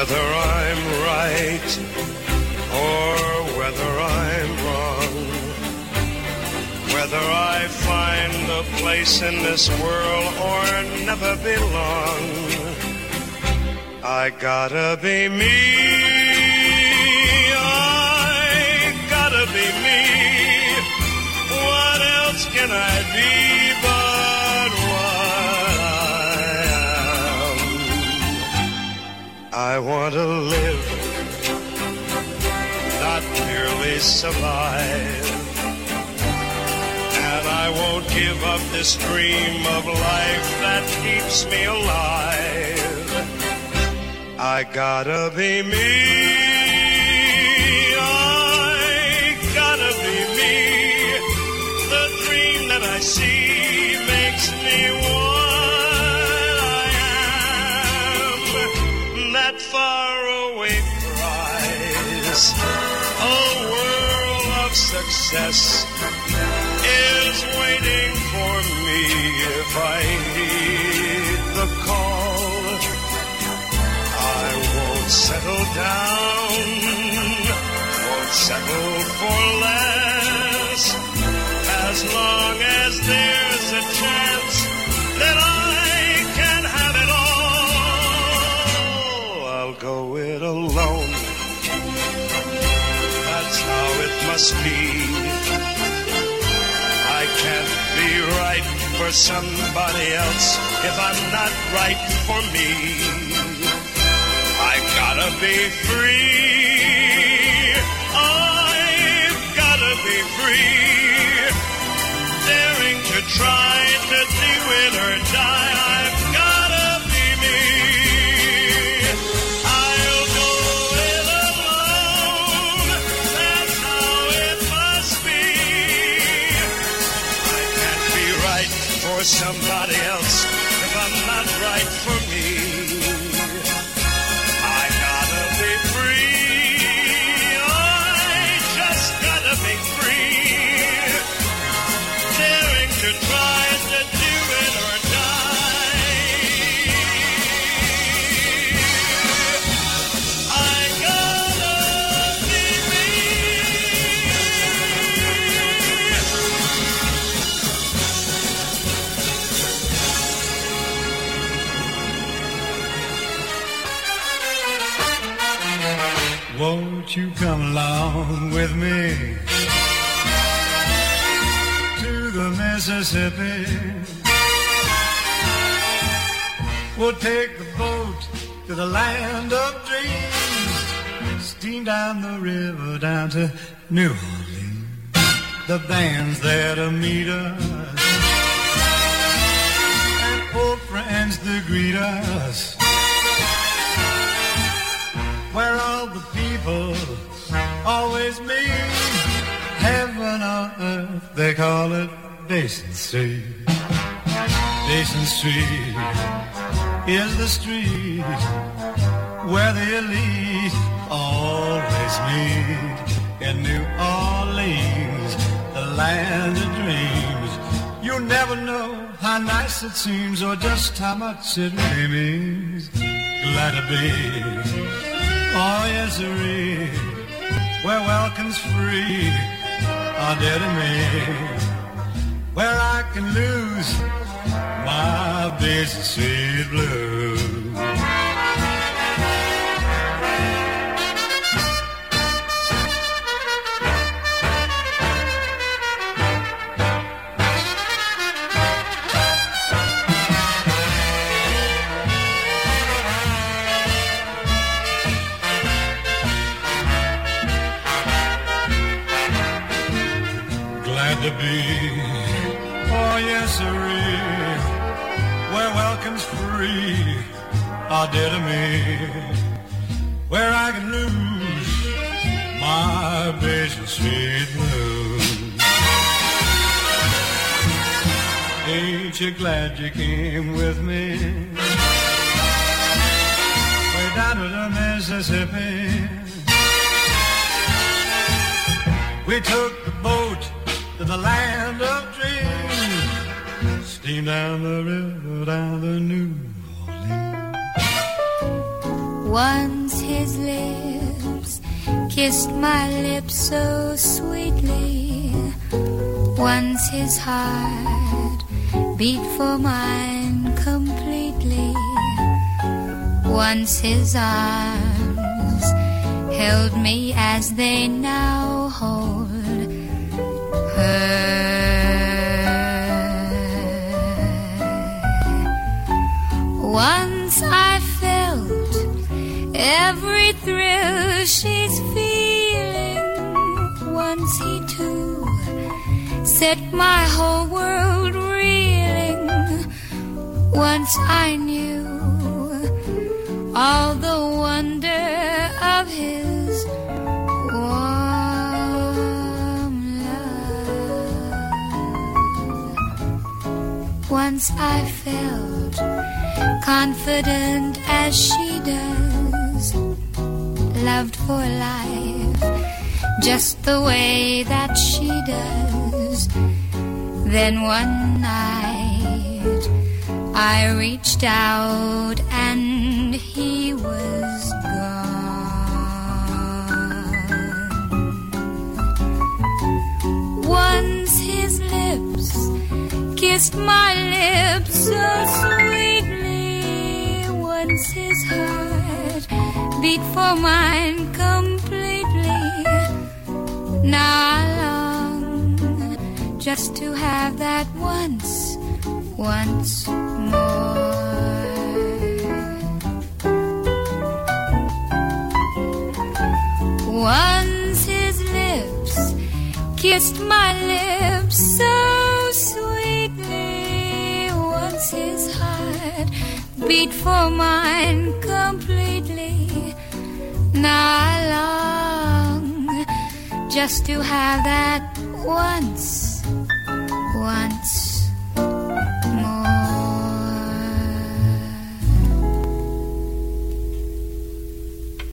Whether I'm right or whether I'm wrong, whether I find a place in this world or never belong, I gotta be me. Want to live, not merely survive. And I won't give up this dream of life that keeps me alive. I gotta be me. A world of success, is waiting for me if I heed the call. I won't settle down, won't settle for less, as long as there's a chance that I can have it all. I'll go it alone. That's how it must be. I can't be right for somebody else if I'm not right for me. I gotta be free. Not right for me. Won't you come along with me to the Mississippi? We'll take the boat to the land of dreams, steam down the river down to New Orleans. The band's there to meet us, and old friends to greet us where always meet. Heaven on earth, they call it. Basin Street is the street where the elite always meet. In New Orleans, the land of dreams. You never know how nice it seems or just how much it really means. Glad to be Oh, yes, sirree, where welcome's free, oh, dear to me, where I can lose my Basin Street to be. Oh, yes, sirree, where welcome's free, oh, dear to me, where I can lose my Basin Street blues. Ain't you glad you came with me? Way down to the Mississippi. We took the land of dreams. Steam down the river, down the New Orleans. Once his lips kissed my lips so sweetly. Once his heart beat for mine completely. Once his arms held me as they now hold Once I felt every thrill she's feeling. Once he too set my whole world reeling. Once I knew Once I felt confident as she does, loved for life, just the way that she does. Then one night I reached out and he was kissed my lips so sweetly. Once his heart beat for mine completely. Now I long just to have that once, once more. Once his lips kissed my lips so beat for mine completely. Now I long just to have that once, once